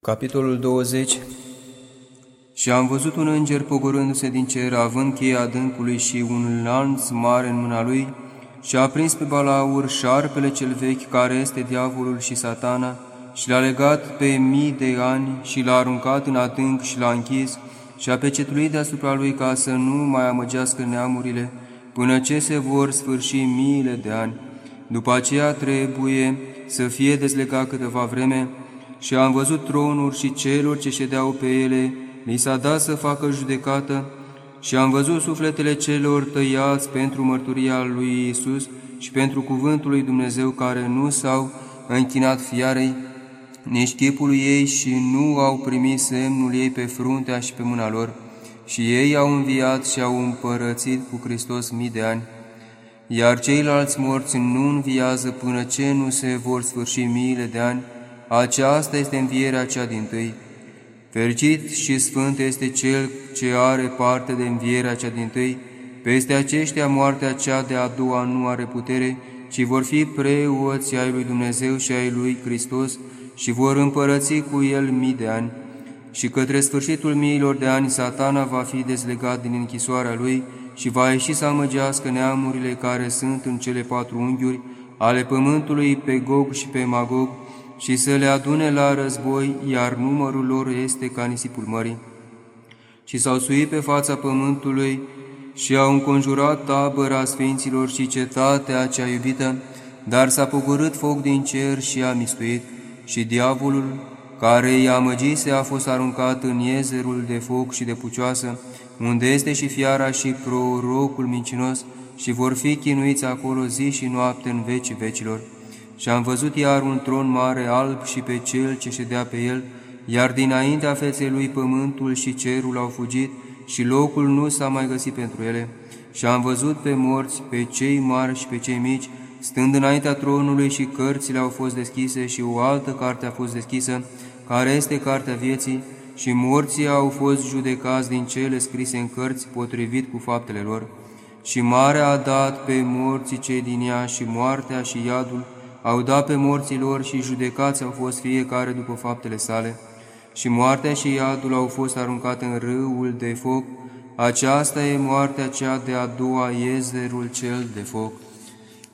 Capitolul 20 Și am văzut un înger pogorându-se din cer, având cheia adâncului și un lanț mare în mâna lui, și a prins pe balaur șarpele cel vechi, care este diavolul și satana, și l-a legat pe mii de ani și l-a aruncat în adânc și l-a închis, și a pecetuit deasupra lui ca să nu mai amăgească neamurile, până ce se vor sfârși miile de ani. După aceea trebuie să fie dezlegat câteva vreme, și am văzut tronuri și celor ce ședeau pe ele, li s-a dat să facă judecată, și am văzut sufletele celor tăiați pentru mărturia lui Isus și pentru cuvântul lui Dumnezeu care nu s-au închinat fiarei, nici chipului ei și nu au primit semnul ei pe fruntea și pe mâna lor, și ei au înviat și au împărățit cu Hristos mii de ani. Iar ceilalți morți nu înviază până ce nu se vor sfârși miile de ani, aceasta este învierea cea din tâi. Fericit și sfânt este cel ce are parte de învierea cea din tâi, peste aceștia moartea cea de a doua nu are putere, ci vor fi preoți ai lui Dumnezeu și ai lui Hristos și vor împărăți cu el mii de ani. Și către sfârșitul miilor de ani satana va fi dezlegat din închisoarea lui și va ieși să amăgească neamurile care sunt în cele patru unghiuri ale pământului pe Gog și pe Magog, și să le adune la război, iar numărul lor este ca nisipul mării. Și s-au suit pe fața pământului și au înconjurat tabăra sfinților și cetatea cea iubită, dar s-a pogorât foc din cer și a mistuit, și diavolul, care i-a amăgise, a fost aruncat în iezerul de foc și de pucioasă, unde este și fiara și prorocul mincinos, și vor fi chinuiți acolo zi și noapte în vecii vecilor. Și am văzut iar un tron mare alb și pe cel ce ședea pe el, iar dinaintea feței lui pământul și cerul au fugit și locul nu s-a mai găsit pentru ele. Și am văzut pe morți, pe cei mari și pe cei mici, stând înaintea tronului și cărțile au fost deschise și o altă carte a fost deschisă, care este cartea vieții, și morții au fost judecați din cele scrise în cărți potrivit cu faptele lor. Și marea a dat pe morții cei din ea și moartea și iadul, au dat pe morții lor și judecați au fost fiecare după faptele sale, și moartea și iadul au fost aruncate în râul de foc, aceasta e moartea cea de a doua, iezerul cel de foc.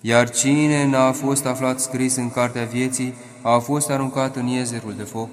Iar cine n-a fost aflat scris în cartea vieții, a fost aruncat în iezerul de foc.